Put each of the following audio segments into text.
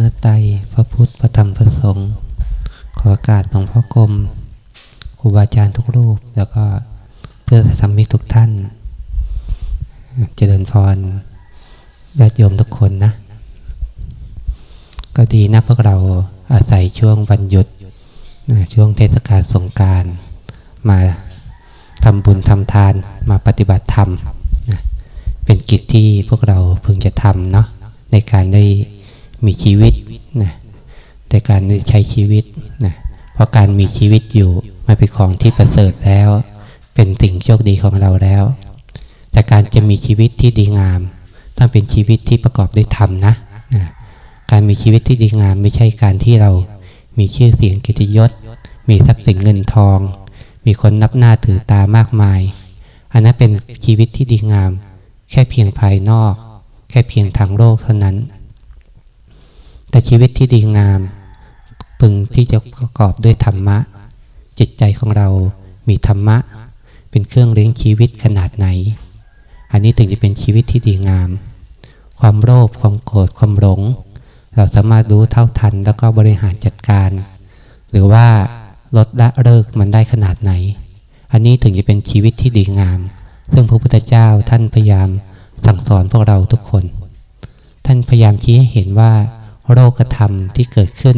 นตรัยพระพุทธพระธรรมพระสงฆ์ขออากาศหลวงพ่อกรมครูบาอาจารย์ทุกรูป แล้วก็เพื่อสัมมิทุกท่านจเจริญพรญาติโยมทุกคนนะ ก็ดีนะพวกเราอาศัยช่วงวันหยุด ช่วงเทศกาลสงการมาทำบุญทำทานมาปฏิบัติธรรม เป็นกิจที่พวกเราพึงจะทำเนาะในการได้ มีชีวิตนะในการใช้ชีวิตนะเพราะการมีชีวิตอยู่มันเป็นของที่ประเสริฐแล้ว เป็นสิ่งโชคดีของเราแล้ว แต่การจะมีชีวิตที่ดีงาม ต้องเป็นชีวิตที่ประกอบด้วยธรรมนะนะการมีชีวิตที่ดีงามไม่ใช่การที่เรามีชื่อเสียงกิตยศ มีทรัพย์สินเงินทอง มีคนนับหน้าถือตามากมาย อันนั้นเป็นชีวิตที่ดีงาม แค่เพียงภายนอก แค่เพียงทางโลกเท่านั้น แต่ชีวิตที่ดีงาม พึงที่จะประกอบด้วยธรรมะ จิตใจของเรามีธรรมะ เป็นเครื่องเลี้ยงชีวิตขนาดไหน อันนี้ถึงจะเป็นชีวิตที่ดีงาม ความโลภความโกรธความหลง เราสามารถรู้เท่าทันแล้วก็บริหารจัดการ หรือว่าลดละเลิกมันได้ขนาดไหน อันนี้ถึงจะเป็นชีวิตที่ดีงาม ซึ่งพระพุทธเจ้าท่านพยายามสั่งสอนพวกเราทุกคน ท่านพยายามชี้ให้เห็นว่า โรคธรรมที่เกิดขึ้น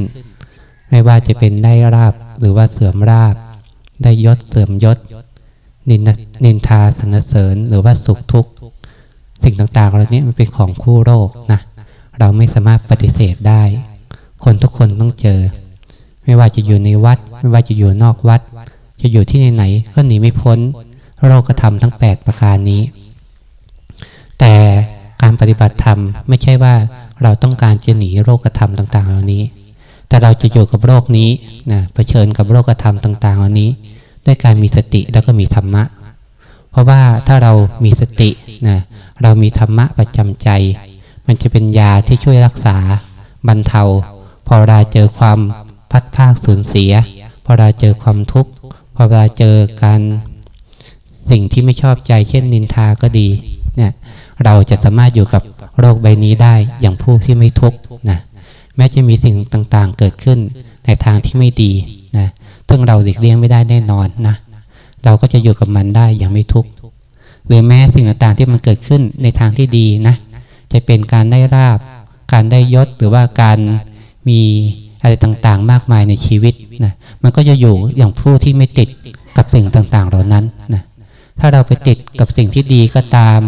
ไม่ว่าจะเป็นได้ราบหรือว่าเสื่อมราบ ได้ยศเสื่อมยศ นินนินทาสนเสริญหรือว่าสุขทุกข์ สิ่งต่างๆเหล่านี้มันเป็นของคู่โรคนะเราไม่สามารถปฏิเสธได้ คนทุกคนต้องเจอ ไม่ว่าจะอยู่ในวัด ไม่ว่าจะอยู่นอกวัด จะอยู่ที่ไหนๆก็หนีไม่พ้นโรคธรรมทั้ง 8 ประการนี้ แต่ การปฏิบัติธรรมไม่ใช่ว่าเราต้องการจะหนีโรคธรรมต่าง ๆ เหล่านี้ แต่เราจะอยู่กับโรคนี้นะเผชิญกับโรคธรรมต่าง ๆ เหล่านี้ ด้วยการมีสติแล้วก็มีธรรมะ เพราะว่าถ้าเรามีสตินะเรามีธรรมะประจำใจ มันจะเป็นยาที่ช่วยรักษาบรรเทา พอเราเจอความพัดภาคสูญเสีย พอเราเจอความทุกข์พอเราเจอการสิ่งที่ไม่ชอบใจ เช่นนินทาก็ดี เนี่ยเราจะสามารถอยู่กับโรคใบนี้ได้อย่างผู้ที่ไม่ทุกข์นะแม้จะมีสิ่งต่างๆเกิดขึ้นในทางที่ไม่ดีนะซึ่งเราหลีกเลี่ยงไม่ได้แน่นอนนะเราก็จะอยู่กับมันได้อย่างไม่ทุกข์หรือแม้สิ่งต่างๆที่มันเกิดขึ้นในทางที่ดีนะจะเป็นการได้ราบ การได้ยศหรือว่าการมีอะไรต่างๆ มากมายในชีวิตนะมันก็จะอยู่อย่างผู้ที่ไม่ติดกับสิ่งต่างๆ เหล่านั้นนะถ้าเราไปติดกับสิ่งที่ดีก็ตาม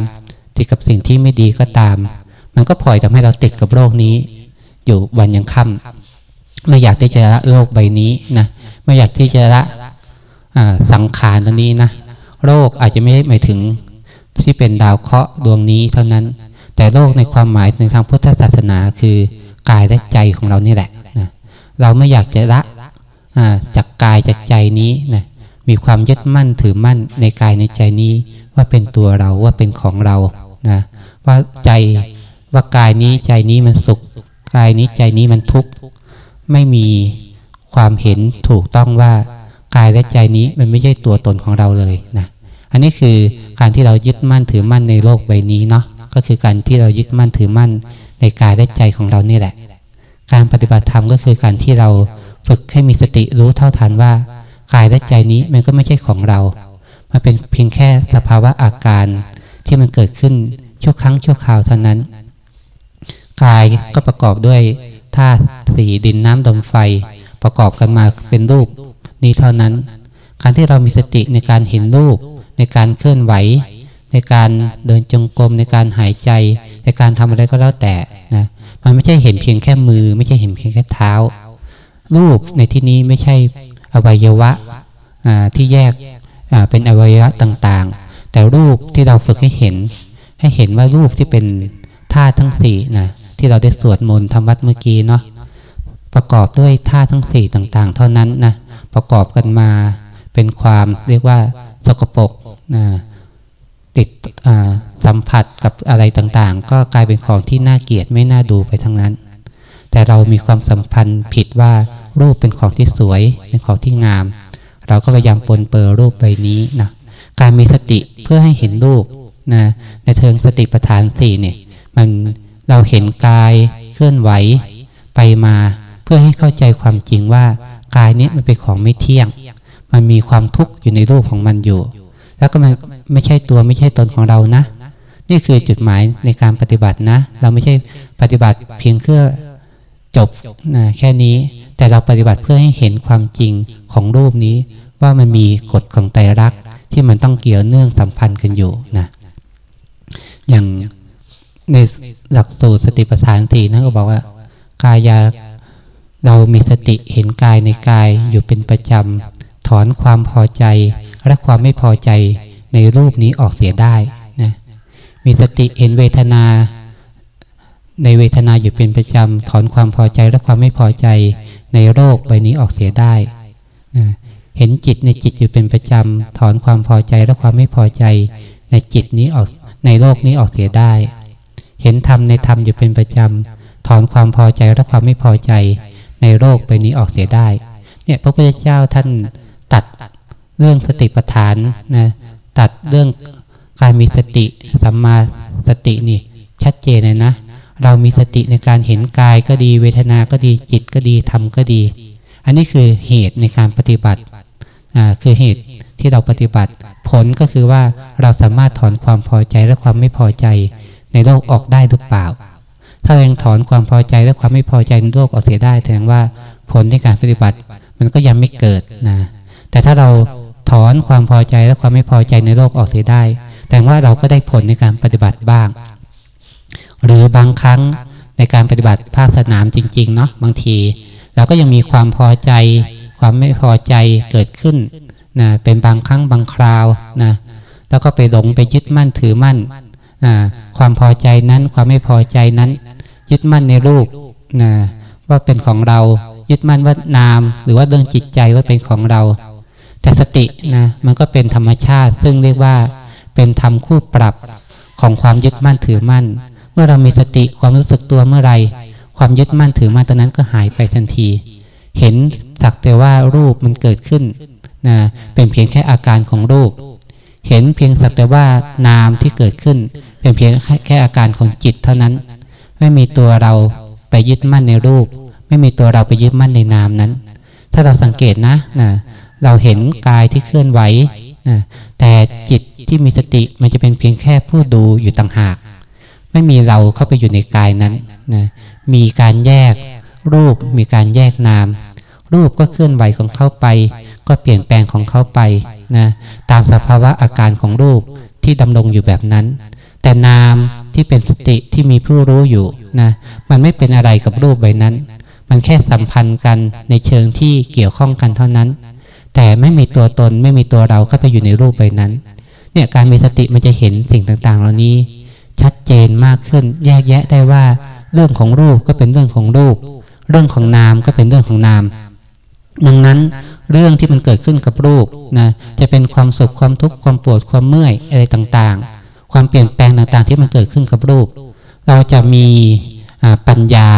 ติดกับสิ่งที่ไม่ดีก็ตาม มันก็พลอยทำให้เราติดกับโลกนี้ อยู่วันยังค่ำไม่อยากที่จะละโลกใบนี้นะไม่อยากที่จะละสังขารตัวนี้นะโรคอาจจะไม่หมายถึงที่เป็นดาวเคราะห์ดวงนี้เท่านั้น แต่โรคในความหมายในทางพุทธศาสนาคือกายและใจของเรานี่แหละนะเราไม่อยากจะละจากกายจากใจนี้นะมีความยึดมั่นถือมั่นในกายในใจนี้ ว่าเป็นตัวเราว่าเป็นของเรานะว่าใจว่ากายนี้ใจนี้มันสุข กายนี้ใจนี้มันทุกข์ไม่มีความเห็นถูกต้องว่ากายและใจนี้มันไม่ใช่ตัวตนของเราเลยนะอันนี้คือการที่เรายึดมั่นถือมั่นในโลกใบนี้เนาะก็คือการที่เรายึดมั่นถือมั่นในกายและใจของเรานี่แหละ การปฏิบัติธรรมก็คือการที่เราฝึกให้มีสติรู้เท่าทันว่า กายและใจนี้มันก็ไม่ใช่ของเรา มันเป็นเพียงแค่สภาวะอาการที่มันเกิดขึ้นชั่วครั้งชั่วคราวเท่านั้น กายก็ประกอบด้วยธาตุสีดินน้ำลมไฟประกอบกันมาเป็นรูปนี้เท่านั้น การที่เรามีสติในการเห็นรูป ในการเคลื่อนไหว ในการเดินจงกรมในการหายใจ ในการทำอะไรก็แล้วแต่นะมันไม่ใช่เห็นเพียงแค่มือ ไม่ใช่เห็นเพียงแค่เท้า รูปในที่นี้ไม่ใช่อวัยวะที่แยก เป็นอวัยวะต่างๆ แต่รูปที่เราฝึกให้เห็น ให้เห็นว่ารูปที่เป็นธาตุทั้งสี่นะที่เราได้สวดมนต์ทำวัดเมื่อกี้เนาะประกอบด้วยธาตุทั้งสี่ต่าง ๆ เท่านั้นนะประกอบกันมาเป็นความเรียกว่าสกปรกนะติดสัมผัสกับอะไรต่างๆ ก็กลายเป็นของที่น่าเกลียดไม่น่าดูไปทั้งนั้น แต่เรามีความสัมพันธ์ผิดว่ารูปเป็นของที่สวย เป็นของที่งาม เราก็พยายามปนเปื้อรูปใบนี้นะการมีสติเพื่อให้เห็นรูปนะในเชิงสติปัฏฐานสี่เนี่ย มันเราเห็นกายเคลื่อนไหวไปมาเพื่อให้เข้าใจความจริงว่ากายนี้มันเป็นของไม่เที่ยง มันมีความทุกข์อยู่ในรูปของมันอยู่ แล้วก็มันไม่ใช่ตัวไม่ใช่ตนของเรานะ นี่คือจุดหมายในการปฏิบัตินะ เราไม่ใช่ปฏิบัติเพียงเพื่อจบนะแค่นี้ แต่เราปฏิบัติเพื่อให้เห็นความจริงของรูปนี้ ว่ามันมีกฎของไตรลักษณ์ที่มันต้องเกี่ยวเนื่องสัมพันธ์กันอยู่นะ อย่างในหลักสูตรสติปัฏฐานสี่นะก็บอกว่า กายาเรามีสติเห็นกายในกายอยู่เป็นประจำถอนความพอใจและความไม่พอใจในรูปนี้ออกเสียได้นะมีสติเห็นเวทนา ในเวทนาอยู่เป็นประจำถอนความพอใจและความไม่พอใจ ในโรคใบนี้ออกเสียได้นะเห็นจิตในจิตอยู่เป็นประจำถอนความพอใจและความไม่พอใจ ในจิตนี้ออกในโลกนี้ออกเสียได้ เห็นธรรมในธรรมอยู่เป็นประจำถอนความพอใจและความไม่พอใจ ในโลกใบนี้ออกเสียได้ เนี่ยพระพุทธเจ้าท่านตัดเรื่องสติปัฏฐานนะตัดเรื่องการมีสติสัมมาสตินี่ชัดเจนเลยนะ เรามีสติในการเห็นกายก็ดี เวทนาก็ดีจิตก็ดีธรรมก็ดี อันนี้คือเหตุในการปฏิบัติอ่าคือเหตุที่เราปฏิบัติ ผลก็คือว่าเราสามารถถอนความพอใจและความไม่พอใจในโลกออกได้หรือเปล่า ถ้ายังถอนความพอใจและความไม่พอใจในโลกออกเสียได้แสดงว่าผลในการปฏิบัติมันก็ยังไม่เกิดนะแต่ถ้าเราถอนความพอใจและความไม่พอใจในโลกออกเสียได้ แต่ว่าเราก็ได้ผลในการปฏิบัติบ้าง หรือบางครั้งในการปฏิบัติภาคสนามจริงๆเนาะบางทีเราก็ยังมีความพอใจ ความไม่พอใจเกิดขึ้นนะเป็นบางครั้งบางคราวนะแล้วก็ไปหลงไปยึดมั่นถือมั่นนะความพอใจนั้นความไม่พอใจนั้น ยึดมั่นในรูปนะว่าเป็นของเรายึดมั่นว่านาม หรือว่าเรื่องจิตใจว่าเป็นของเรา แต่สตินะมันก็เป็นธรรมชาติ ซึ่งเรียกว่าเป็นธรรมคู่ปรับของความยึดมั่นถือมั่น เมื่อเรามีสติความรู้สึกตัวเมื่อไรความยึดมั่นถือมั่นตอนนั้นก็หายไปทันที เห็นสักแต่ว่ารูปมันเกิดขึ้นนะเป็นเพียงแค่อาการของรูป เห็นเพียงสักแต่ว่านามที่เกิดขึ้น เป็นเพียงแค่อาการของจิตเท่านั้น ไม่มีตัวเราไปยึดมั่นในรูป ไม่มีตัวเราไปยึดมั่นในนามนั้น ถ้าเราสังเกตนะนะเราเห็นกายที่เคลื่อนไหวนะแต่จิตที่มีสติมันจะเป็นเพียงแค่ผู้ดูอยู่ต่างหาก ไม่มีเราเข้าไปอยู่ในกายนั้นนะมีการแยกรูป มีการแยกนาม รูปก็เคลื่อนไหวของเขาไป ก็เปลี่ยนแปลงของเขาไปนะตามสภาวะอาการของรูปที่ดำรงอยู่แบบนั้น แต่นามที่เป็นสติที่มีผู้รู้อยู่นะมันไม่เป็นอะไรกับรูปใบนั้น มันแค่สัมพันธ์กันในเชิงที่เกี่ยวข้องกันเท่านั้น แต่ไม่มีตัวตนไม่มีตัวเราเข้าไปอยู่ในรูปใบนั้นเนี่ยการมีสติมันจะเห็นสิ่งต่างๆ เหล่านี้ ชัดเจนมากขึ้น แยกแยะได้ว่า เรื่องของรูปก็เป็นเรื่องของรูป เรื่องของนามก็เป็นเรื่องของนาม ดังนั้นเรื่องที่มันเกิดขึ้นกับรูปนะจะเป็นความสุขความทุกข์ความปวดความเมื่อยอะไรต่างๆ ความเปลี่ยนแปลงต่างๆ ที่มันเกิดขึ้นกับรูป เราจะมีปัญญา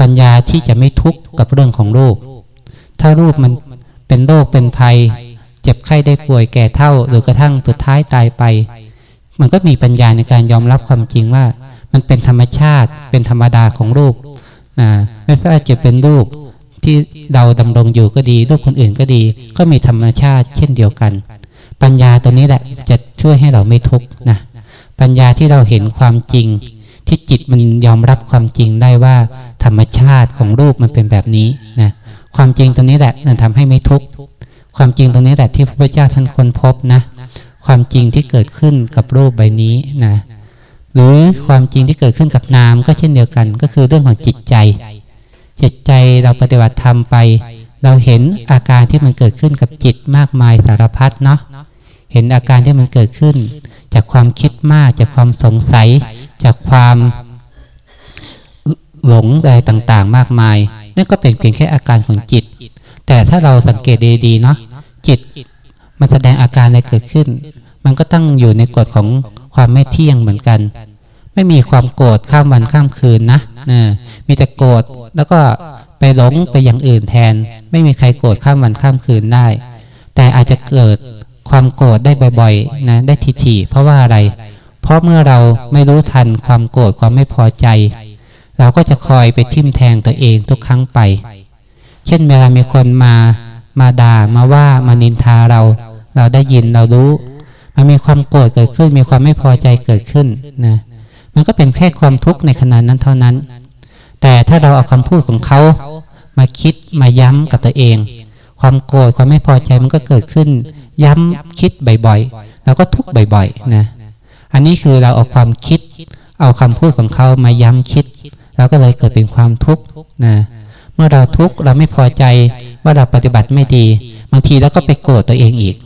ปัญญาที่จะไม่ทุกข์กับเรื่องของรูป ถ้ารูปมันเป็นโรคเป็นภัย เจ็บไข้ได้ป่วยแก่เท่า หรือกระทั่งสุดท้ายตายไป มันก็มีปัญญาในการยอมรับความจริงว่า มันเป็นธรรมชาติ เป็นธรรมดาของรูปนะไม่ว่าจะเป็นรูปที่เราดำรงอยู่ก็ดี รูปคนอื่นก็ดี ก็มีธรรมชาติเช่นเดียวกัน ปัญญาตัวนี้แหละจะช่วยให้เราไม่ทุกข์นะปัญญาที่เราเห็นความจริง ที่จิตมันยอมรับความจริงได้ว่า ธรรมชาติของรูปมันเป็นแบบนี้นะความจริงตรงนี้แหละมันทำให้ไม่ทุกข์ความจริงตรงนี้แหละที่พระพุทธเจ้าท่านค้นพบนะ ความจริงที่เกิดขึ้นกับรูปใบนี้นะหรือความจริงที่เกิดขึ้นกับนามก็เช่นเดียวกัน ก็คือเรื่องของจิตใจ จิตใจเราปฏิบัติธรรมไป เราเห็นอาการที่มันเกิดขึ้นกับจิตมากมายสารพัดเนาะเห็นอาการที่มันเกิดขึ้น จากความคิดมาก จากความสงสัย จากความหลงอะไรต่างๆ มากมาย นั่นก็เป็นเพียงแค่อาการของจิต แต่ถ้าเราสังเกตดีๆเนาะจิต มันแสดงอาการอะไรเกิดขึ้น มันก็ตั้งอยู่ในกฎของความไม่เที่ยงเหมือนกัน ไม่มีความโกรธข้ามวันข้ามคืนนะนะมีแต่โกรธแล้วก็ไปหลงไปอย่างอื่นแทน ไม่มีใครโกรธข้ามวันข้ามคืนได้ แต่อาจจะเกิดความโกรธได้บ่อยๆนะได้ทีๆเพราะว่าอะไร เพราะเมื่อเราไม่รู้ทันความโกรธความไม่พอใจ เราก็จะคอยไปทิ่มแทงตัวเองทุกครั้งไป เช่นเวลามีคนมา มาด่ามาว่ามานินทาเรา เราได้ยินเรารู้ มันมีความโกรธเกิดขึ้น มีความไม่พอใจเกิดขึ้นนะมันก็เป็นแค่ความทุกข์ในขณะนั้นเท่านั้น แต่ถ้าเราเอาคำพูดของเขามาคิดมาย้ำกับตัวเอง ความโกรธความไม่พอใจมันก็เกิดขึ้น ย้ำคิดบ่อยๆแล้วก็ทุกข์บ่อยๆนะอันนี้คือเราเอาความคิด เอาคำพูดของเขามาย้ำคิด แล้วก็เลยเกิดเป็นความทุกข์นะ เมื่อเราทุกข์เราไม่พอใจว่าเราปฏิบัติไม่ดี บางทีเราก็ไปโกรธตัวเองอีก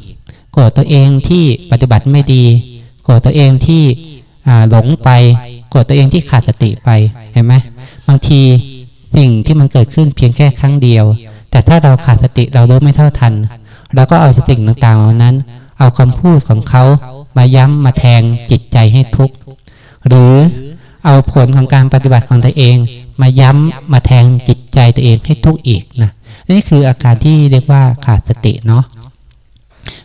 โกรธตัวเองที่ปฏิบัติไม่ดี โกรธตัวเองที่หลงไป โกรธตัวเองที่ขาดสติไปเห็นไหมบางทีสิ่งที่มันเกิดขึ้นเพียงแค่ครั้งเดียว แต่ถ้าเราขาดสติเรารู้ไม่เท่าทันเราก็เอาสิ่งต่างๆเหล่านั้น เอาคำพูดของเขามาย้ำมาแทงจิตใจให้ทุกข์หรือเอาผลของการปฏิบัติของตัวเอง มาย้ำมาแทงจิตใจตัวเองให้ทุกข์อีกนะนี่คืออาการที่เรียกว่าขาดสติเนาะ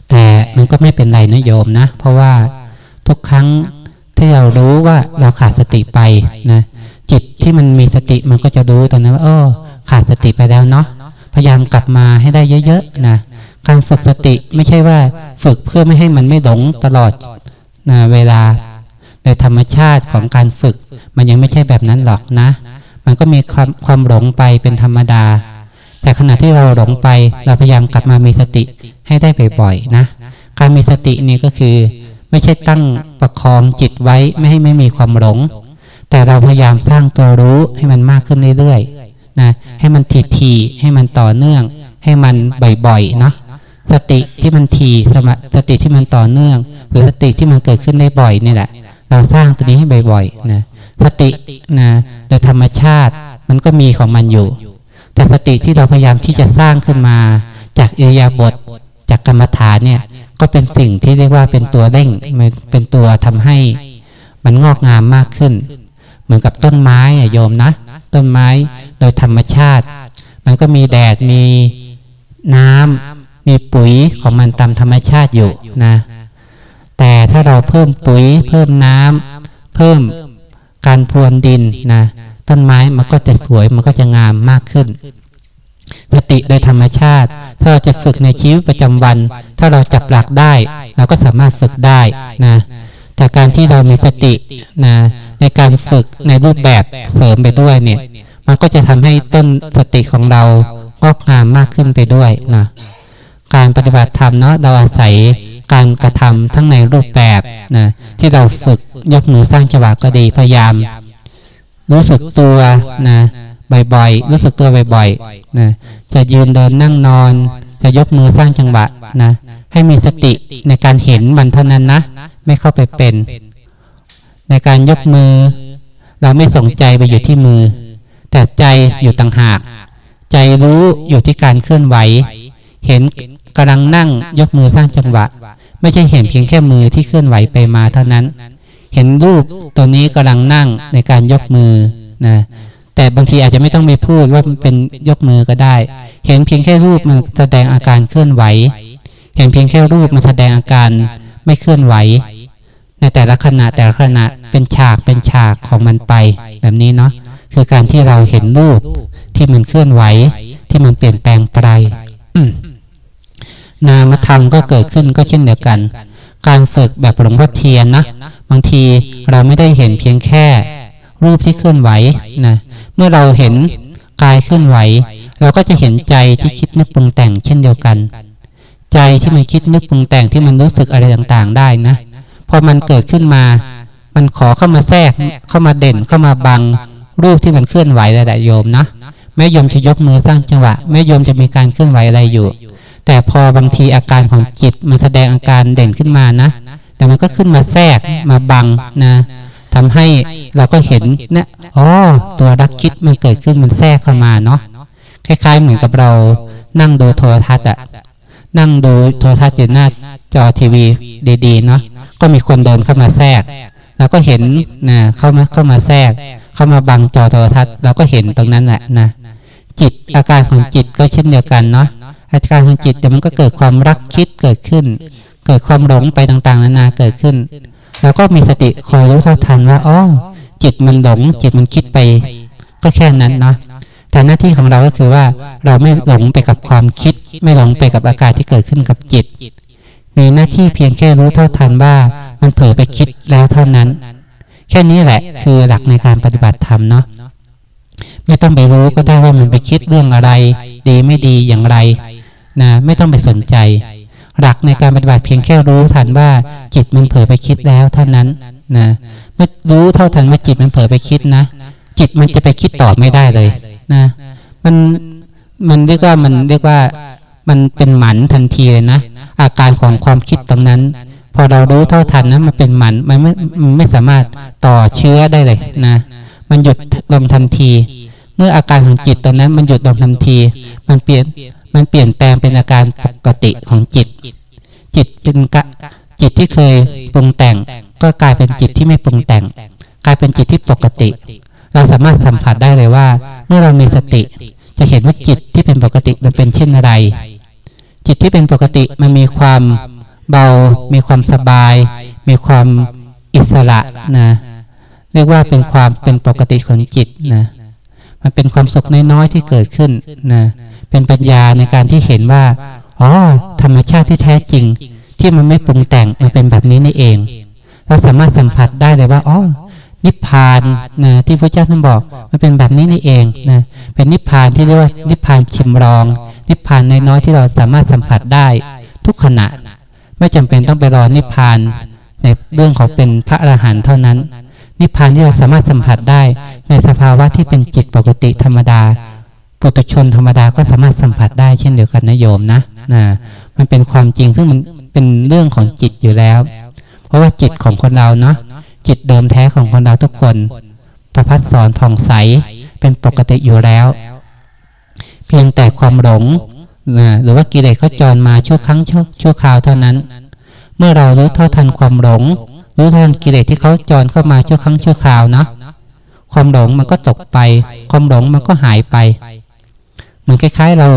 แต่มันก็ไม่เป็นไรนะโยมนะ เพราะว่าทุกครั้งที่เรารู้ว่าเราขาดสติไปนะจิตที่มันมีสติมันก็จะรู้ตอนนั้นว่าโอ้ขาดสติไปแล้วเนาะพยายามกลับมาให้ได้เยอะๆนะการฝึกสติไม่ใช่ว่าฝึกเพื่อไม่ให้มันไม่หลงตลอดนะเวลาในธรรมชาติของการฝึก มันยังไม่ใช่แบบนั้นหรอกนะ มันก็มีความความหลงไปเป็นธรรมดา แต่ขณะที่เราหลงไปเราพยายามกลับมามีสติให้ได้บ่อยๆนะ การมีสตินี่ก็คือ ไม่ใช่ตั้งประคองจิตไว้ไม่ให้ไม่มีความหลง แต่เราพยายามสร้างตัวรู้ให้มันมากขึ้นเรื่อยๆนะให้มันทีทีให้มันต่อเนื่อง ให้มันบ่อยๆเนาะสติที่มันทีสมาสติที่มันต่อเนื่อง หรือสติที่มันเกิดขึ้นได้บ่อยนี่แหละ เราสร้างตัวนี้ให้บ่อยๆนะ สตินะโดยธรรมชาติมันก็มีของมันอยู่ แต่สติที่เราพยายามที่จะสร้างขึ้นมา จากเอียาบทจากกรรมฐานเนี่ย ก็เป็นสิ่งที่เรียกว่าเป็นตัวเร่งเป็นตัวทำให้ มันงอกงามมากขึ้น เหมือนกับต้นไม้อะโยมนะ ต้นไม้โดยธรรมชาติ มันก็มีแดดมีน้ำมีปุ๋ยของมันตามธรรมชาติอยู่นะ แต่ถ้าเราเพิ่มปุ๋ย เพิ่มน้ำเพิ่ม การพรวนดินนะต้นไม้มันก็จะสวยมันก็จะงามมากขึ้น สติโดยธรรมชาติ ถ้าเราจะฝึกในชีวิตประจำวัน ถ้าเราจับหลักได้ เราก็สามารถฝึกได้นะแต่การที่เรามีสตินะในการฝึกในรูปแบบเสริมไปด้วยเนี่ย มันก็จะทำให้ต้นสติของเรางอกงามมากขึ้นไปด้วยนะการปฏิบัติธรรมเนาะเราอาศัย การกระทำทั้งในรูปแบบนะที่เราฝึกยกมือสร้างจังหวะก็ดีพยายาม รู้สึกตัวนะบ่อยๆรู้สึกตัวบ่อยๆนะจะยืนเดินนั่งนอน จะยกมือสร้างจังหวะนะให้มีสติในการเห็นมันเท่านั้นนะ ไม่เข้าไปเป็น ในการยกมือ เราไม่สนใจไปอยู่ที่มือ แต่ใจอยู่ต่างหาก ใจรู้อยู่ที่การเคลื่อนไหว เห็นกำลังนั่งยกมือสร้างจังหวะ ไม่ใช่เห็นเพียงแค่มือที่เคลื่อนไหวไปมาเท่านั้น เห็นรูปตัวนี้กำลังนั่งในการยกมือนะแต่บางทีอาจจะไม่ต้องไปพูดว่ามันเป็นยกมือก็ได้ เห็นเพียงแค่รูปมันแสดงอาการเคลื่อนไหว เห็นเพียงแค่รูปมันแสดงอาการไม่เคลื่อนไหว ในแต่ละขณะแต่ละขณะเป็นฉากเป็นฉากของมันไป แบบนี้เนาะคือการที่เราเห็นรูปที่มันเคลื่อนไหวที่มันเปลี่ยนแปลงไป นามธรรมก็เกิดขึ้นก็เช่นเดียวกัน การฝึกแบบหลวงพ่อเทียนนะ บางทีเราไม่ได้เห็นเพียงแค่ รูปที่เคลื่อนไหวนะ เมื่อเราเห็นกายเคลื่อนไหว เราก็จะเห็นใจที่คิดนึกปรุงแต่งเช่นเดียวกัน ใจที่มันคิดนึกปรุงแต่งที่มันรู้สึกอะไรต่างๆ ได้นะ พอมันเกิดขึ้นมา มันขอเข้ามาแทรก เข้ามาเด่น เข้ามาบังรูปที่มันเคลื่อนไหวหลายๆโยมนะ แม่โยมจะยกมือสร้างจังหวะ แม่โยมจะมีการเคลื่อนไหวอะไรอยู่ แต่พอบางทีอาการของจิตมันแสดงอาการเด่นขึ้นมานะ แต่มันก็ขึ้นมาแทรกมาบังนะทำให้เราก็เห็นนะอ๋อตัวรักคิดมันเกิดขึ้นมันแทรกเข้ามาเนาะคล้ายๆเหมือนกับเรานั่งดูโทรทัศน์อะนั่งดูโทรทัศน์อยู่หน้าจอทีวีดีๆเนาะก็มีคนเดินเข้ามาแทรกเราก็เห็นนะเข้ามาเข้ามาแทรก เข้ามาบังจอโทรทัศน์เราก็เห็นตรงนั้นแหละนะจิตอาการของจิตก็เช่นเดียวกันเนาะ อาการของจิตเดี๋ยวมันก็เกิดความรักคิดเกิดขึ้น เกิดความหลงไปต่างๆ นานาเกิดขึ้น แล้วก็มีสติคอยรู้เท่าทันว่าอ๋อจิตมันหลง จิตมันคิดไป ก็แค่นั้นเนาะแต่หน้าที่ของเราก็คือว่าเราไม่หลงไปกับความคิด ไม่หลงไปกับอาการที่เกิดขึ้นกับจิต มีหน้าที่เพียงแค่รู้เท่าทันว่ามันเผลอไปคิดแล้วเท่านั้น แค่นี้แหละคือหลักในการปฏิบัติธรรมเนาะไม่ต้องไปรู้ก็ได้ว่ามันไปคิดเรื่องอะไร ดีไม่ดีอย่างไร นะไม่ต้องไปสนใจ หลักในการปฏิบัติเพียงแค่รู้ทันว่าจิตมันเผลอไปคิดแล้วเท่านั้นนะเมื่อรู้เท่าทันว่าจิตมันเผลอไปคิดนะ จิตมันจะไปคิดต่อไม่ได้เลยนะมันมันเรียกว่ามันเรียกว่ามันเป็นหมันทันทีเลยนะอาการของความคิดตรงนั้น พอเรารู้เท่าทันนะมันเป็นหมันมันไม่ไม่สามารถต่อเชื้อได้เลยนะ มันหยุดลมทันที เมื่ออาการของจิตตรงนั้นมันหยุดลมทันที มันเปลี่ยน มันเปลี่ยนแปลงเป็นอาการปกติของจิต จิตเป็นกะจิตที่เคยปรุงแต่ง ก็กลายเป็นจิตที่ไม่ปรุงแต่ง กลายเป็นจิตที่ปกติ เราสามารถสัมผัสได้เลยว่า เมื่อเรามีสติ จะเห็นว่าจิตที่เป็นปกติมันเป็นเช่นไร จิตที่เป็นปกติมันมีความเบา มีความสบาย มีความอิสระนะเรียกว่าเป็นความเป็นปกติของจิตนะมันเป็นความสุขน้อยๆที่เกิดขึ้นนะ เป็นปัญญาในการที่เห็นว่าอ๋อธรรมชาติที่แท้จริง ที่มันไม่ปรุงแต่งมันเป็นแบบนี้นี่เอง เราสามารถสัมผัสได้เลยว่าอ๋อนิพพานนะที่พระเจ้าท่านบอกมันเป็นแบบนี้นี่เองนะเป็นนิพพานที่เรียกว่านิพพานชิมรอง นิพพานนน้อยที่เราสามารถสัมผัสได้ทุกขณะ ไม่จำเป็นต้องไปรอนิพพานในเรื่องของเป็นพระอรหันต์เท่านั้น นิพพานที่เราสามารถสัมผัสได้ในสภาวะที่เป็นจิตปกติธรรมดา ปุถุชนธรรมดาก็สามารถสัมผัสได้เช่นเดียวกันนะโยมนะนะมันเป็นความจริงซึ่งมันเป็นเรื่องของจิตอยู่แล้ว เพราะว่าจิตของคนเราเนาะจิตเดิมแท้ของคนเราทุกคนประพัดสอนผ่องใสเป็นปกติอยู่แล้ว เพียงแต่ความหลงนะหรือว่ากิเลสเขาจรมาชั่วครั้งชั่วคราวเท่านั้น เมื่อเรารู้เท่าทันความหลงรู้ทันกิเลสที่เขาจรเข้ามาชั่วครั้งชั่วคราวเนาะความหลงมันก็ตกไป ความหลงมันก็หายไป เหมือนคล้าย ๆ เรา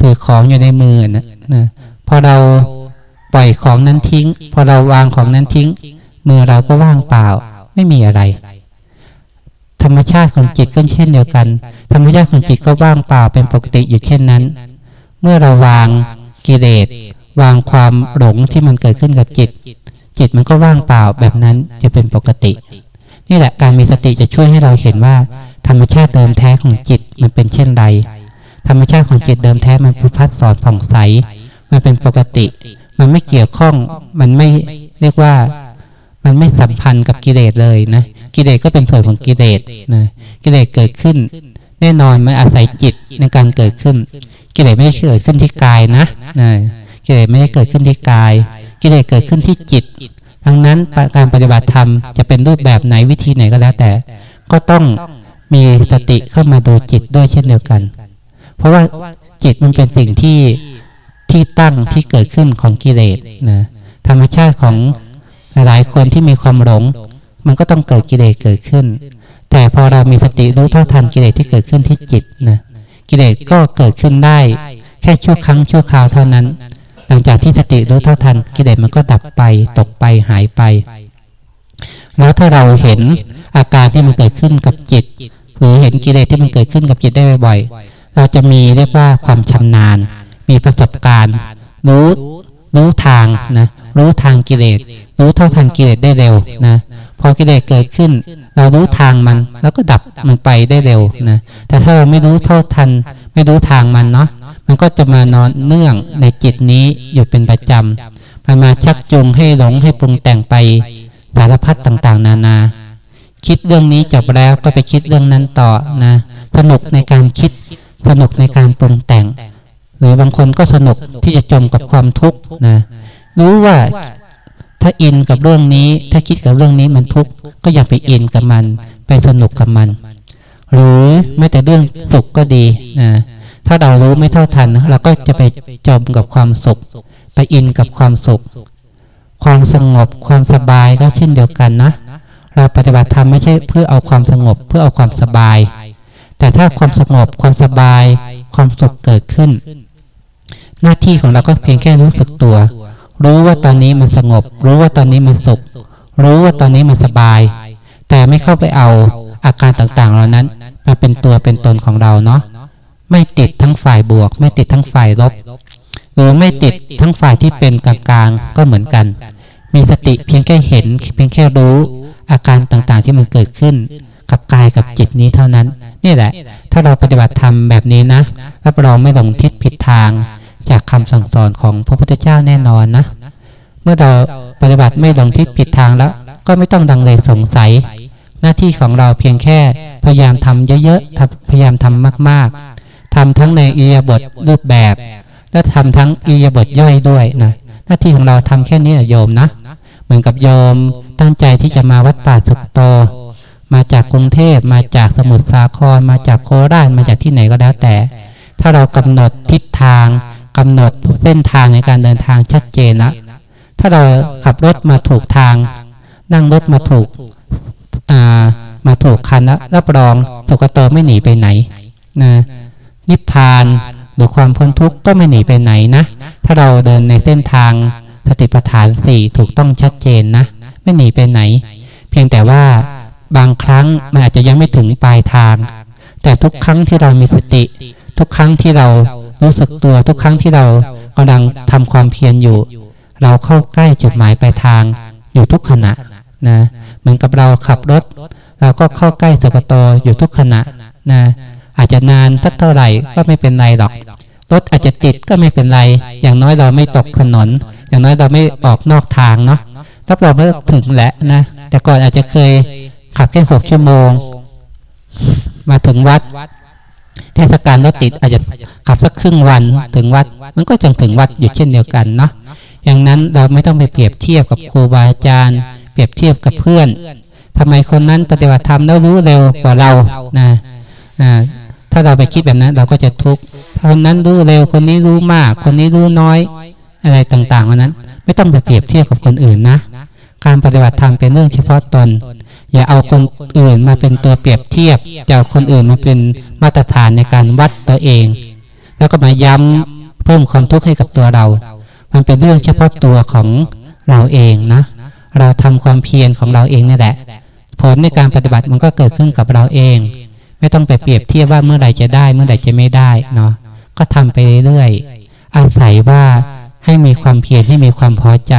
ถือของอยู่ในมือนะนะพอเราปล่อยของนั้นทิ้ง พอเราวางของนั้นทิ้ง มือเราก็ว่างเปล่า ไม่มีอะไร ธรรมชาติของจิตก็เช่นเดียวกัน ธรรมชาติของจิตก็ว่างเปล่าเป็นปกติอยู่เช่นนั้น เมื่อเราวางกิเลสวางความหลงที่มันเกิดขึ้นกับจิต จิตมันก็ว่างเปล่าแบบนั้นจะเป็นปกติ นี่แหละการมีสติจะช่วยให้เราเห็นว่า ธรรมชาติเดิมแท้ของจิตมันเป็นเช่นไร ธรรมชาติของจิตเดิมแท้มันพุพัดสอนผ่องใส มันเป็นปกติ มันไม่เกี่ยวข้อง มันไม่เรียกว่า มันไม่สัมพันธ์กับกิเลสเลยนะ กิเลสก็เป็นส่วนของกิเลสนะ กิเลสเกิดขึ้น แน่นอนมันอาศัยจิตในการเกิดขึ้น กิเลสไม่ได้เกิดขึ้นที่กายนะนะกิเลสไม่ได้เกิดขึ้นที่กาย กิเลสเกิดขึ้นที่จิต ดังนั้นการปฏิบัติธรรมจะเป็นรูปแบบไหนวิธีไหนก็แล้วแต่ ก็ต้องมีสติเข้ามาดูจิตด้วยเช่นเดียวกัน เพราะว่าจิตมันเป็นสิ่งที่ที่ตั้งที่เกิดขึ้นของกิเลสนะธรรมชาติของหลายคนที่มีความหลง มันก็ต้องเกิดกิเลสเกิดขึ้น แต่พอเรามีสติรู้เท่าทันกิเลสที่เกิดขึ้นที่จิตนะกิเลสก็เกิดขึ้นได้ แค่ชั่วครั้งชั่วคราวเท่านั้น หลังจากที่สติรู้เท่าทันกิเลสมันก็ดับไป ตกไปหายไป แล้วถ้าเราเห็นอาการที่มันเกิดขึ้นกับจิต หรือเห็นกิเลสที่มันเกิดขึ้นกับจิตได้บ่อย เราจะมีเรียกว่าความชำนาญ มีประสบการณ์ รู้รู้ทางนะรู้ทางกิเลส รู้เท่าทันกิเลสได้เร็วนะพอกิเลสเกิดขึ้น เรารู้ทางมัน แล้วก็ดับมันไปได้เร็วนะแต่ถ้าเราไม่รู้เท่าทัน ไม่รู้ทางมันเนาะมันก็จะมานอนเนื่องในจิตนี้อยู่เป็นประจำมันมาชักจูงให้หลงให้ปรุงแต่งไปสารพัดต่างๆ นานา คิดเรื่องนี้จบแล้วก็ไปคิดเรื่องนั้นต่อนะ สนุกในการคิด สนุกในการปรุงแต่ง หรือบางคนก็สนุกที่จะจมกับความทุกข์นะรู้ว่าถ้าอินกับเรื่องนี้ ถ้าคิดกับเรื่องนี้มันทุกข์ก็อย่าไปอินกับมัน ไปสนุกกับมัน หรือไม่แต่เรื่องสุขก็ดีนะถ้าเรารู้ไม่เท่าทัน เราก็จะไปจมกับความสุข ไปอินกับความสุข ความสงบความสบายก็เช่นเดียวกันนะ เราปฏิบัติธรรมไม่ใช่เพื่อเอาความสงบ เพื่อเอาความสบาย แต่ถ้าความสงบความสบาย ความสุขเกิดขึ้น หน้าที่ของเราก็เพียงแค่รู้สึกตัว รู้ว่าตอนนี้มันสงบ รู้ว่าตอนนี้มันสุข รู้ว่าตอนนี้มันสบาย แต่ไม่เข้าไปเอาอาการต่างๆเหล่านั้นมาเป็นตัวเป็นตนของเราเนาะไม่ติดทั้งฝ่ายบวก ไม่ติดทั้งฝ่ายลบหรือไม่ติดทั้งฝ่ายที่เป็นกลางๆก็เหมือนกัน มีสติเพียงแค่เห็น เพียงแค่รู้อาการต่างๆที่มันเกิดขึ้น กับกายกับจิตนี้เท่านั้น นี่แหละ ถ้าเราปฏิบัติธรรมแบบนี้นะรับรองไม่หลงทิศผิดทาง จากคำสั่งสอนของพระพุทธเจ้าแน่นอนนะ เมื่อเราปฏิบัติไม่หลงทิศผิดทางแล้ว ก็ไม่ต้องดังเลยสงสัย หน้าที่ของเราเพียงแค่พยายามทำเยอะๆพยายามทำมากๆทำทั้งในอิยาบทรูปแบบ และทำทั้งอิยาบทย่อยด้วยนะหน้าที่ของเราทำแค่นี้โยมนะ เหมือนกับโยมตั้งใจที่จะมาวัดป่าสุกโต มาจากกรุงเทพมาจากสมุทรสาคร มาจากโคราชมาจากที่ไหนก็แล้วแต่ ถ้าเรากำหนดทิศทางกำหนดเส้นทางในการเดินทางชัดเจนแล้วถ้าเราขับรถมาถูกทาง นั่งรถมาถูกมาถูกคันแล้วรับรองสุกโตไม่หนีไปไหนนะนิพพานหรือความพ้นทุกข์ก็ไม่หนีไปไหนนะ ถ้าเราเดินในเส้นทางสติปัฏฐานสี่ถูกต้องชัดเจนนะ ไม่หนีไปไหน เพียงแต่ว่า บางครั้งมันอาจจะยังไม่ถึงปลายทาง แต่ทุกครั้งที่เรามีสติ ทุกครั้งที่เรารู้สึกตัวทุกครั้งที่เรากำลังทำความเพียรอยู่ เราเข้าใกล้จุดหมายปลายทางอยู่ทุกขณะนะเหมือนกับเราขับรถ เราก็เข้าใกล้สกตอยู่ทุกขณะนะอาจจะนานสักเท่าไหร่ก็ไม่เป็นไรหรอกรถอาจจะติดก็ไม่เป็นไร อย่างน้อยเราไม่ตกถนน อย่างน้อยเราไม่ออกนอกทางเนาะรับรองว่าถึงแหละนะ แต่ก่อนอาจจะเคย ขับแค่หกชั่วโมง มาถึงวัด เทศกาลรถติดอาจจะขับสักครึ่งวันถึงวัด มันก็จะถึงวัดอยู่เช่นเดียวกันเนาะอย่างนั้นเราไม่ต้องไปเปรียบเทียบกับครูบาอาจารย์ เปรียบเทียบกับเพื่อนทำไมคนนั้นปฏิบัติธรรมแล้วรู้เร็วกว่าเรานะถ้าเราไปคิดแบบนั้น เราก็จะทุกข์คนนั้นรู้เร็วคนนี้รู้มาก คนนี้รู้น้อย อะไรต่างๆวันนั้น ไม่ต้องไปเปรียบเทียบกับคนอื่นนะ การปฏิบัติธรรมเป็นเรื่องเฉพาะตน อย่าเอาคนอื่นมาเป็นตัวเปรียบเทียบจะเอาคนอื่นมาเป็นมาตรฐานในการวัดตัวเอง แล้วก็มาย้ำเพิ่มความทุกข์ให้กับตัวเรา มันเป็นเรื่องเฉพาะตัวของเราเองนะ เราทำความเพียรของเราเองนี่แหละ ผลในการปฏิบัติมันก็เกิดขึ้นกับเราเอง ไม่ต้องไปเปรียบเทียบว่าเมื่อไหร่จะได้ เมื่อไหร่จะไม่ได้เนาะ ก็ทำไปเรื่อยๆ อาศัยว่าให้มีความเพียรให้มีความพอใจ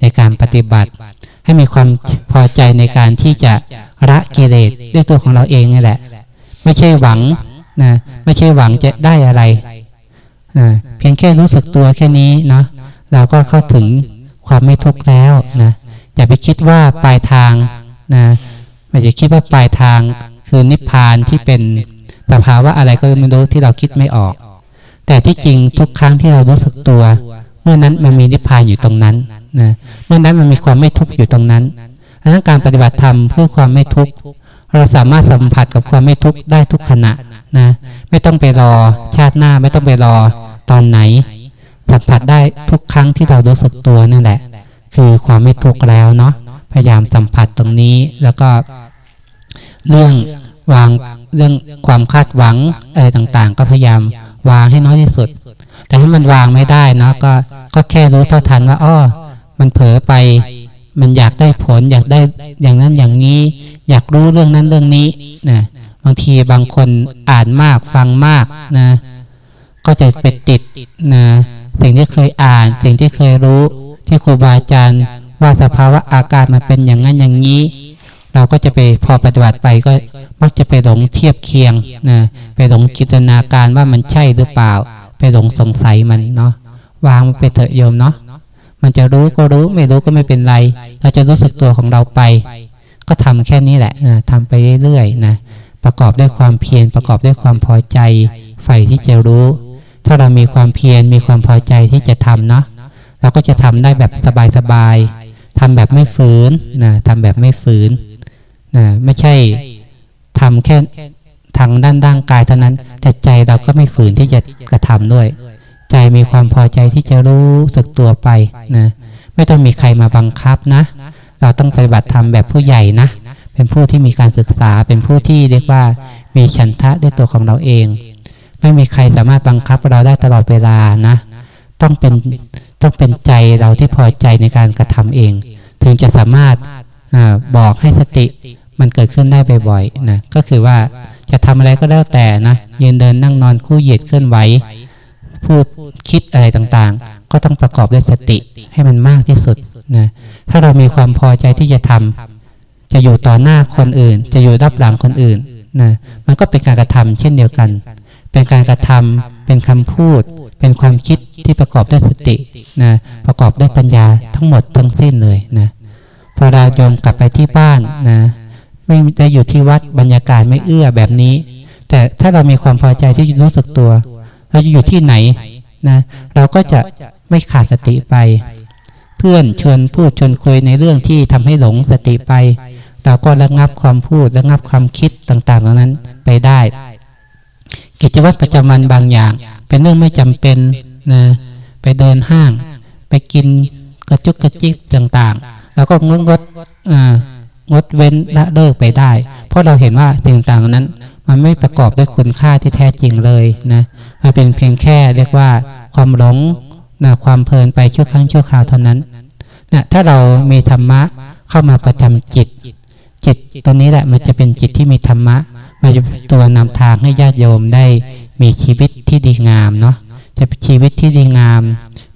ในการปฏิบัติ ให้มีความพอใจในการที่จะละกิเลสด้วยตัวของเราเองนี่แหละ ไม่ใช่หวังนะไม่ใช่หวังจะได้อะไรนะเพียงแค่รู้สึกตัวแค่นี้เนาะเราก็เข้าถึงความไม่ทุกข์แล้วนะอย่าไปคิดว่าปลายทางนะไม่อย่าคิดว่าปลายทางคือนิพพานที่เป็นสภาวะอะไรก็ไม่รู้ที่เราคิดไม่ออก แต่ที่จริงทุกครั้งที่เรารู้สึกตัว เมื่อนั้นมันมีนิพพานอยู่ตรงนั้นนะเมื่อนั้นมันมีความไม่ทุกข์อยู่ตรงนั้นดังนั้นการปฏิบัติธรรมเพื่อความไม่ทุกข์เราสามารถสัมผัสกับความไม่ทุกข์ได้ทุกขณะนะ ไม่ต้องไปรอชาติหน้าไม่ต้องไปรอตอนไหน สัมผัสได้ทุกครั้งที่เรารู้สึกตัวนั่นแหละ คือความไม่ทุกข์แล้วเนาะพยายามสัมผัสตรงนี้แล้วก็เรื่องวางเรื่องความคาดหวังอะไรต่างๆ ก็พยายามวางให้น้อยที่สุด แต่ถ้ามันวางไม่ได้นะก็ก็แค่รู้เท่าทันว่าอ้อมันเผลอไป มันอยากได้ผล อยากได้อย่างนั้นอย่างนี้ อยากรู้เรื่องนั้นเรื่องนี้นะบางทีบางคนอ่านมากฟังมากนะ ก็จะไปติดนะสิ่งที่เคยอ่าน สิ่งที่เคยรู้ที่ครูบาอาจารย์ว่าสภาวะอาการมันเป็นอย่างนั้นอย่างนี้ เราก็จะไปพอปฏิบัติไปก็มักจะไปหลงเทียบเคียงนะไปหลงจินตนาการว่ามันใช่หรือเปล่า ไปหลงสงสัยมันเนาะวางมันไปเถอะโยมเนาะมันจะรู้ก็รู้ไม่รู้ก็ไม่เป็นไร เราจะรู้สึกตัวของเราไป ก็ทำแค่นี้แหละนะทำไปเรื่อยๆนะประกอบด้วยความเพียรประกอบด้วยความพอใจใฝ่ที่จะรู้ ถ้าเรามีความเพียรมีความพอใจที่จะทำเนาะเราก็จะทำได้แบบสบายๆทำแบบไม่ฝืนนะทำแบบไม่ฝืนนะไม่ใช่ทำแค่ ทางด้านร่างกายเท่านั้น แต่ใจเราก็ไม่ฝืนที่จะกระทำด้วย ใจมีความพอใจที่จะรู้สึกตัวไปนะไม่ต้องมีใครมาบังคับนะ เราต้องปฏิบัติธรรมแบบผู้ใหญ่นะ เป็นผู้ที่มีการศึกษา เป็นผู้ที่เรียกว่ามีฉันทะด้วยตัวของเราเอง ไม่มีใครสามารถบังคับเราได้ตลอดเวลานะ ต้องเป็นต้องเป็นใจเราที่พอใจในการกระทำเอง ถึงจะสามารถอบอกให้สติมันเกิดขึ้นได้บ่อยๆนะ ก็คือว่า จะทำอะไรก็แล้วแต่นะยืนเดินนั่งนอนคู่เหยียดเคลื่อนไหวพูดคิดอะไรต่างๆ ก็ต้องประกอบด้วยสติให้มันมากที่สุดนะถ้าเรามีความพอใจที่จะทำจะอยู่ต่อหน้าคนอื่น จะอยู่รับหลังคนอื่นนะมันก็เป็นการกระทำเช่นเดียวกัน เป็นการกระทำเป็นคำพูด เป็นความคิดที่ประกอบด้วยสตินะประกอบด้วยปัญญาทั้งหมดทั้งสิ้นเลยนะพอเราโยมกลับไปที่บ้านนะ ไม่ได้อยู่ที่วัดบรรยากาศไม่เอื้อแบบนี้ แต่ถ้าเรามีความพอใจที่รู้สึกตัว เราจะอยู่ที่ไหนนะ เราก็จะไม่ขาดสติไป เพื่อนชวนพูดชวนคุยในเรื่องที่ทำให้หลงสติไป เราก็ระงับความพูดระงับความคิดต่างๆเหล่านั้นไปได้ กิจวัตรประจำวันบางอย่าง เป็นเรื่องไม่จำเป็นนะไปเดินห้าง ไปกินกระจุกกระจิกต่างๆ แล้วก็งดงดอ่า งดเว้นละเลิกไปได้ เพราะเราเห็นว่าสิ่งต่างนั้น มันไม่ประกอบด้วยคุณค่าที่แท้จริงเลยนะมันเป็นเพียงแค่เรียกว่าความหลงนะความเพลินไปชั่วครั้งชั่วคราวเท่านั้นนะถ้าเรามีธรรมะเข้ามาประจำจิต จิตตรงนี้แหละมันจะเป็นจิตที่มีธรรมะมันจะตัวนำทางให้ญาติโยมได้มีชีวิตที่ดีงามเนาะจะเป็นชีวิตที่ดีงาม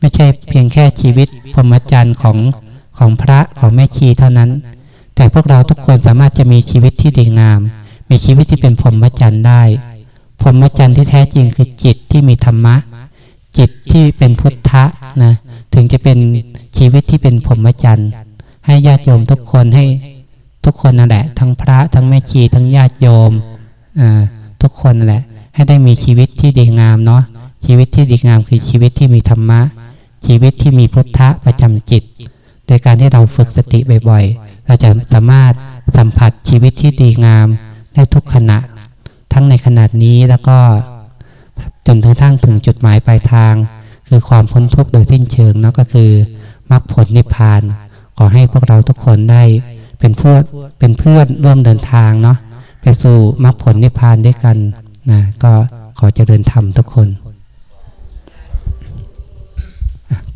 ไม่ใช่เพียงแค่ชีวิตพรหมจรรย์ของของพระของแม่ชีเท่านั้น แต่พวกเราทุกคนสามารถจะมีชีวิตที่ดีงาม มีชีวิตที่เป็นพรหมจรรย์ได้พรหมจรรย์ที่แท้จริงคือจิตที่มีธรรมะ จิตที่เป็นพุทธะนะถึงจะเป็นชีวิตที่เป็นพรหมจรรย์ให้ญาติโยมทุกคนให้ทุกคนนั่นแหละ ทั้งพระทั้งแม่ชีทั้งญาติโยมทุกคนนั่นแหละ ให้ได้มีชีวิตที่ดีงามเนาะชีวิตที่ดีงามคือชีวิตที่มีธรรมะ ชีวิตที่มีพุทธะประจำจิต โดยการที่เราฝึกสติบ่อยๆ เราจะสามารถสัมผัสชีวิตที่ดีงามได้ทุกขณะ ทั้งในขนาดนี้แล้วก็จนกระทั่งถึงจุดหมายปลายทาง คือความพ้นทุกข์โดยสิ้นเชิงนั่ก็คือมรรคผลนิพพาน ขอให้พวกเราทุกคนได้เป็นเพื่อนเป็นเพื่อนร่วมเดินทางเนาะไปสู่มรรคผลนิพพานด้วยกันนะก็ขอเจริญธรรมทุกคน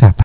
กลับ